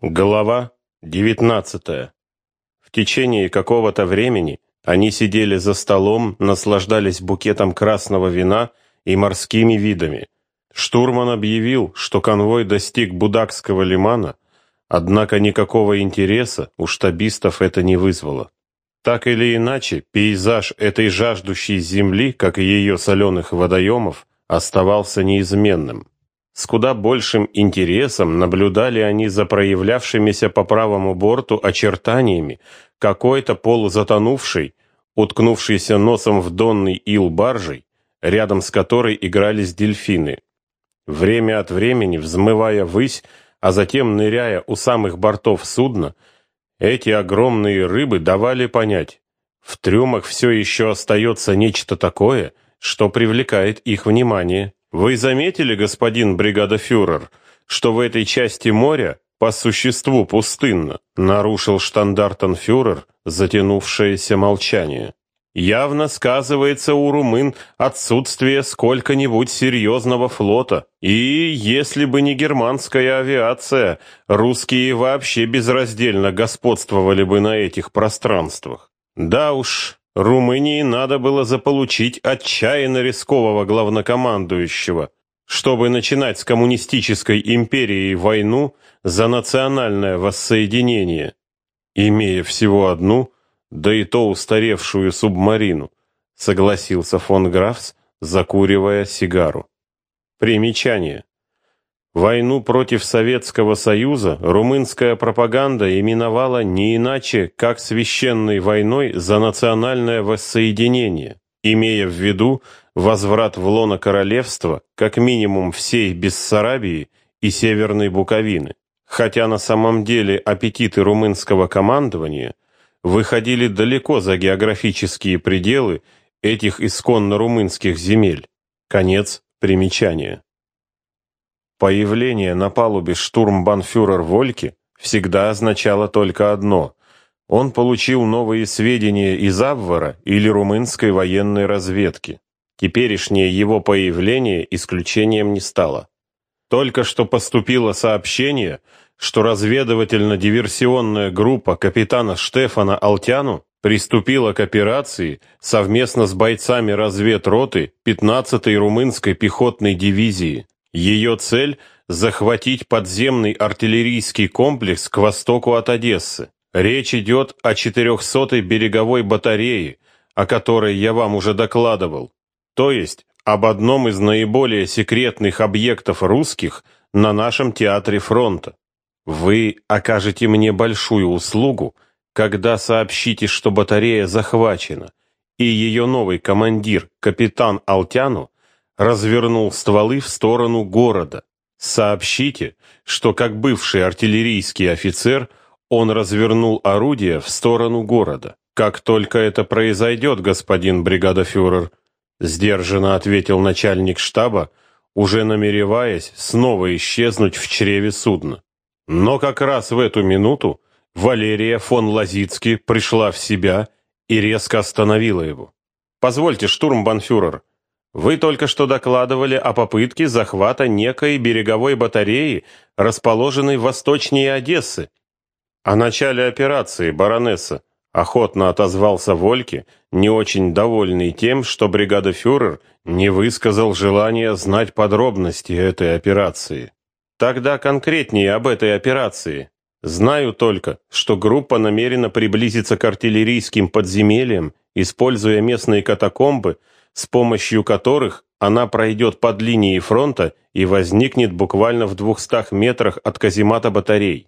Глава 19. В течение какого-то времени они сидели за столом, наслаждались букетом красного вина и морскими видами. Штурман объявил, что конвой достиг Будакского лимана, однако никакого интереса у штабистов это не вызвало. Так или иначе, пейзаж этой жаждущей земли, как и ее соленых водоемов, оставался неизменным. С куда большим интересом наблюдали они за проявлявшимися по правому борту очертаниями какой-то полузатонувшей, уткнувшейся носом в донный ил баржей, рядом с которой игрались дельфины. Время от времени, взмывая ввысь, а затем ныряя у самых бортов судна, эти огромные рыбы давали понять, в трюмах все еще остается нечто такое, что привлекает их внимание. Вы заметили, господин бригадофюрер, что в этой части моря по существу пустынно, нарушил штандартенфюрер затянувшееся молчание. Явно сказывается у румын отсутствие сколько-нибудь серьезного флота. И если бы не германская авиация, русские вообще безраздельно господствовали бы на этих пространствах. Да уж, Румынии надо было заполучить отчаянно рискового главнокомандующего, чтобы начинать с коммунистической империей войну за национальное воссоединение, имея всего одну, да и то устаревшую субмарину, согласился фон Графс, закуривая сигару. Примечание. Войну против Советского Союза румынская пропаганда именовала не иначе, как священной войной за национальное воссоединение, имея в виду возврат в лоно королевства как минимум всей Бессарабии и Северной Буковины. Хотя на самом деле аппетиты румынского командования выходили далеко за географические пределы этих исконно румынских земель. Конец примечания. Появление на палубе штурмбанфюрер Вольки всегда означало только одно – он получил новые сведения из Абвара или румынской военной разведки. Теперешнее его появление исключением не стало. Только что поступило сообщение, что разведывательно-диверсионная группа капитана Штефана Алтяну приступила к операции совместно с бойцами разведроты 15-й румынской пехотной дивизии. Ее цель – захватить подземный артиллерийский комплекс к востоку от Одессы. Речь идет о 400-й береговой батарее, о которой я вам уже докладывал, то есть об одном из наиболее секретных объектов русских на нашем театре фронта. Вы окажете мне большую услугу, когда сообщите, что батарея захвачена, и ее новый командир, капитан Алтяну, развернул стволы в сторону города. Сообщите, что как бывший артиллерийский офицер он развернул орудие в сторону города. Как только это произойдет, господин бригадофюрер, сдержанно ответил начальник штаба, уже намереваясь снова исчезнуть в чреве судна. Но как раз в эту минуту Валерия фон Лазицки пришла в себя и резко остановила его. «Позвольте, штурмбанфюрер, вы только что докладывали о попытке захвата некой береговой батареи, расположенной восточнее Одессы. О начале операции, баронесса, охотно отозвался Вольке, не очень довольный тем, что бригадофюрер не высказал желания знать подробности этой операции. Тогда конкретнее об этой операции. Знаю только, что группа намерена приблизиться к артиллерийским подземельям, используя местные катакомбы, с помощью которых она пройдет под линией фронта и возникнет буквально в 200 метрах от каземата батарей.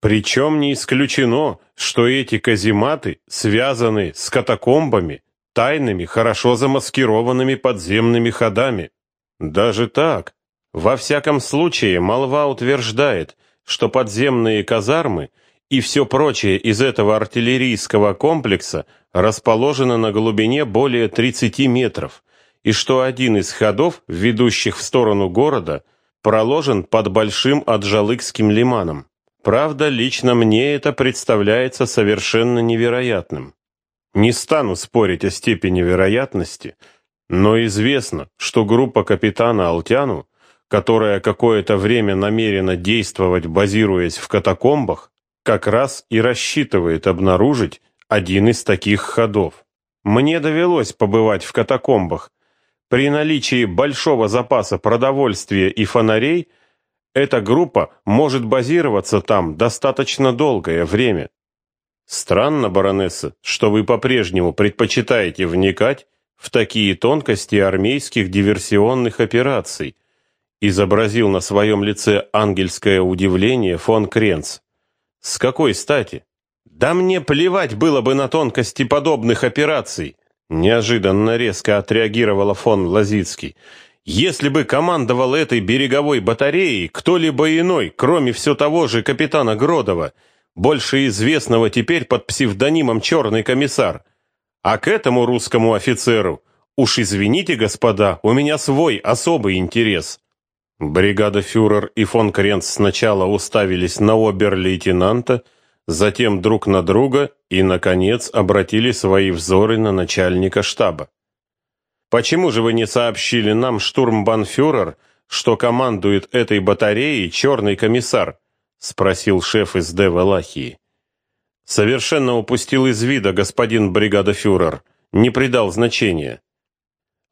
Причем не исключено, что эти казематы связаны с катакомбами, тайными, хорошо замаскированными подземными ходами. Даже так. Во всяком случае, молва утверждает, что подземные казармы и все прочее из этого артиллерийского комплекса расположено на глубине более 30 метров, и что один из ходов, ведущих в сторону города, проложен под Большим Аджалыкским лиманом. Правда, лично мне это представляется совершенно невероятным. Не стану спорить о степени вероятности, но известно, что группа капитана Алтяну которая какое-то время намерена действовать, базируясь в катакомбах, как раз и рассчитывает обнаружить один из таких ходов. Мне довелось побывать в катакомбах. При наличии большого запаса продовольствия и фонарей эта группа может базироваться там достаточно долгое время. Странно, баронесса, что вы по-прежнему предпочитаете вникать в такие тонкости армейских диверсионных операций, изобразил на своем лице ангельское удивление фон Кренц. С какой стати? Да мне плевать было бы на тонкости подобных операций, неожиданно резко отреагировала фон Лазицкий. Если бы командовал этой береговой батареей кто-либо иной, кроме все того же капитана Гродова, больше известного теперь под псевдонимом «Черный комиссар», а к этому русскому офицеру, уж извините, господа, у меня свой особый интерес. Бригада фюрер и фон Кренц сначала уставились на обер-лейтенанта, затем друг на друга и, наконец, обратили свои взоры на начальника штаба. «Почему же вы не сообщили нам, штурмбанфюрер, что командует этой батареей черный комиссар?» — спросил шеф из Д. Валахии. «Совершенно упустил из вида господин бригадофюрер, не придал значения».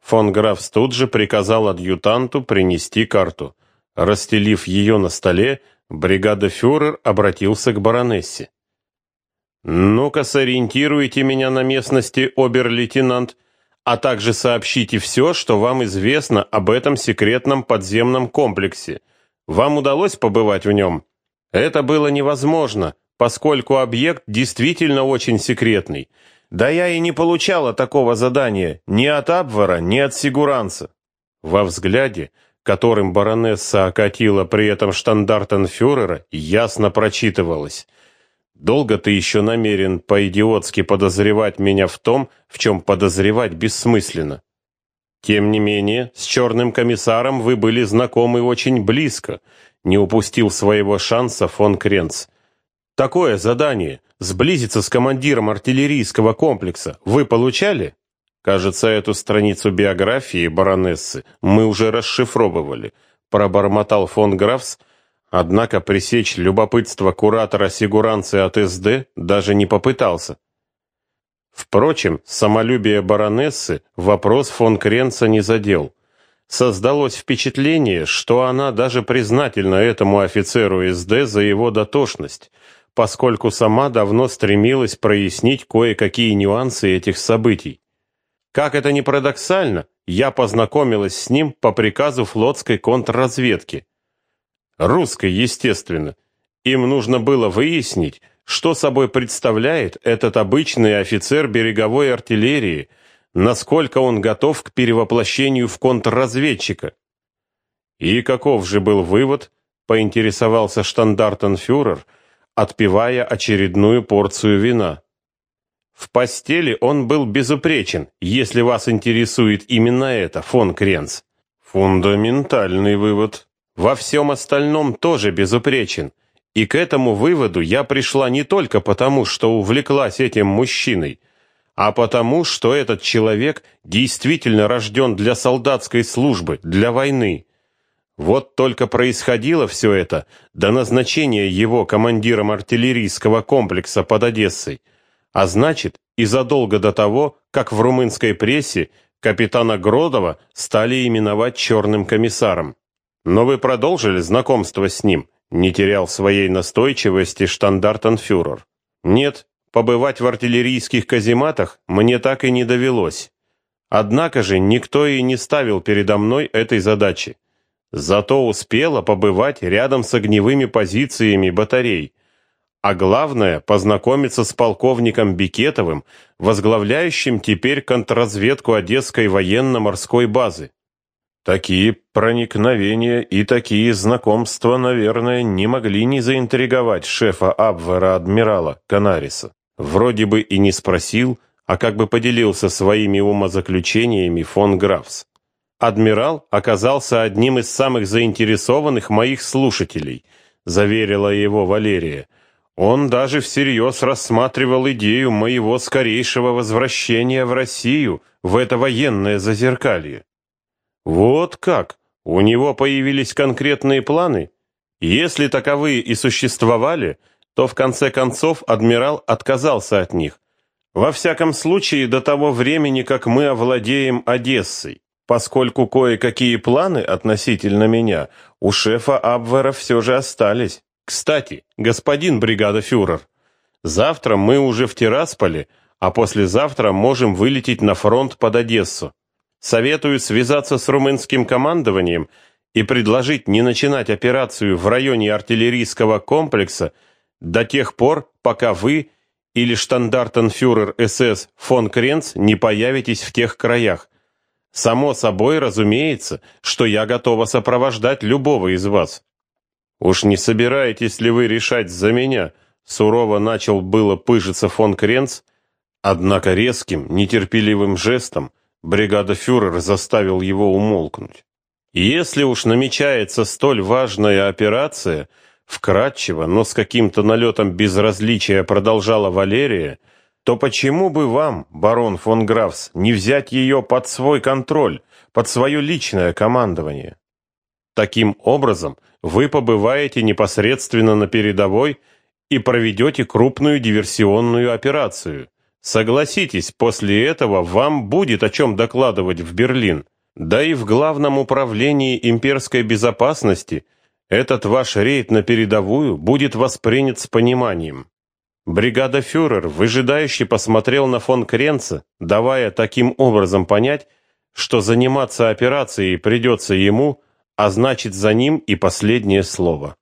Фон Графс тут же приказал адъютанту принести карту. Расстелив ее на столе, бригадофюрер обратился к баронессе. «Ну-ка, сориентируйте меня на местности, обер-лейтенант, а также сообщите все, что вам известно об этом секретном подземном комплексе. Вам удалось побывать в нем?» Это было невозможно, поскольку объект действительно очень секретный. Да я и не получала такого задания ни от Абвара, ни от Сигуранца. Во взгляде, которым баронесса окатила при этом штандартенфюрера, ясно прочитывалось. «Долго ты еще намерен по-идиотски подозревать меня в том, в чем подозревать бессмысленно?» Тем не менее, с черным комиссаром вы были знакомы очень близко, не упустил своего шанса фон Кренц. Такое задание сблизиться с командиром артиллерийского комплекса вы получали? Кажется, эту страницу биографии баронессы мы уже расшифровывали, пробормотал фон Графс, однако пресечь любопытство куратора сигуранции от СД даже не попытался. Впрочем, самолюбие баронессы вопрос фон Кренца не задел. Создалось впечатление, что она даже признательна этому офицеру СД за его дотошность, поскольку сама давно стремилась прояснить кое-какие нюансы этих событий. Как это ни парадоксально, я познакомилась с ним по приказу флотской контрразведки. Русской, естественно. Им нужно было выяснить, что собой представляет этот обычный офицер береговой артиллерии – насколько он готов к перевоплощению в контрразведчика. И каков же был вывод, поинтересовался штандартенфюрер, отпивая очередную порцию вина. В постели он был безупречен, если вас интересует именно это, фон Кренц. Фундаментальный вывод. Во всем остальном тоже безупречен. И к этому выводу я пришла не только потому, что увлеклась этим мужчиной, а потому, что этот человек действительно рожден для солдатской службы, для войны. Вот только происходило все это до назначения его командиром артиллерийского комплекса под Одессой, а значит, и задолго до того, как в румынской прессе капитана Гродова стали именовать черным комиссаром. Но вы продолжили знакомство с ним, не терял своей настойчивости штандартенфюрер. Нет, побывать в артиллерийских казематах мне так и не довелось. Однако же никто и не ставил передо мной этой задачи. Зато успела побывать рядом с огневыми позициями батарей. А главное, познакомиться с полковником Бикетовым, возглавляющим теперь контрразведку Одесской военно-морской базы. Такие проникновения и такие знакомства, наверное, не могли не заинтриговать шефа Абвера адмирала Канариса. Вроде бы и не спросил, а как бы поделился своими умозаключениями фон Графс. Адмирал оказался одним из самых заинтересованных моих слушателей, заверила его Валерия. Он даже всерьез рассматривал идею моего скорейшего возвращения в Россию, в это военное зазеркалье. Вот как, У него появились конкретные планы? Если таковые и существовали, то в конце концов адмирал отказался от них. Во всяком случае, до того времени, как мы овладеем Одессой, поскольку кое-какие планы относительно меня у шефа Абвера все же остались. Кстати, господин бригада-фюрер, завтра мы уже в Тирасполе, а послезавтра можем вылететь на фронт под Одессу. Советую связаться с румынским командованием и предложить не начинать операцию в районе артиллерийского комплекса до тех пор, пока вы или штандартенфюрер СС фон Кренц не появитесь в тех краях. Само собой разумеется, что я готова сопровождать любого из вас. Уж не собираетесь ли вы решать за меня? Сурово начал было пыжиться фон Кренц, однако резким, нетерпеливым жестом бригада-фюрер заставил его умолкнуть. Если уж намечается столь важная операция, вкратчиво, но с каким-то налетом безразличия продолжала Валерия, то почему бы вам, барон фон Графс, не взять ее под свой контроль, под свое личное командование? Таким образом, вы побываете непосредственно на передовой и проведете крупную диверсионную операцию. Согласитесь, после этого вам будет о чем докладывать в Берлин. Да и в главном управлении имперской безопасности этот ваш рейд на передовую будет воспринят с пониманием. Бригада фюрер выжидающе посмотрел на фон Кренца, давая таким образом понять, что заниматься операцией придется ему, а значит за ним и последнее слово.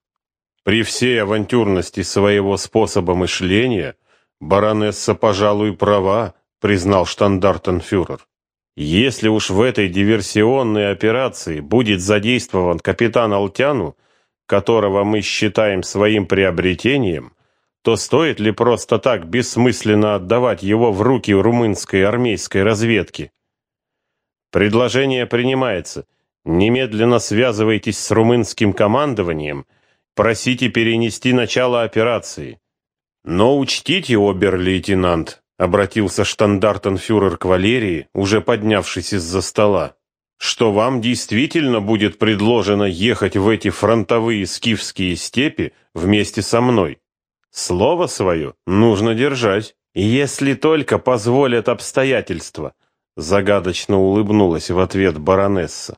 При всей авантюрности своего способа мышления баронесса, пожалуй, права, признал штандартенфюрер. Если уж в этой диверсионной операции будет задействован капитан Алтяну, которого мы считаем своим приобретением, то стоит ли просто так бессмысленно отдавать его в руки румынской армейской разведки? Предложение принимается. Немедленно связывайтесь с румынским командованием, просите перенести начало операции. Но учтите, обер-лейтенант, обратился штандартенфюрер к Валерии, уже поднявшись из-за стола, что вам действительно будет предложено ехать в эти фронтовые скифские степи вместе со мной. Слово свое нужно держать, если только позволят обстоятельства, загадочно улыбнулась в ответ баронесса.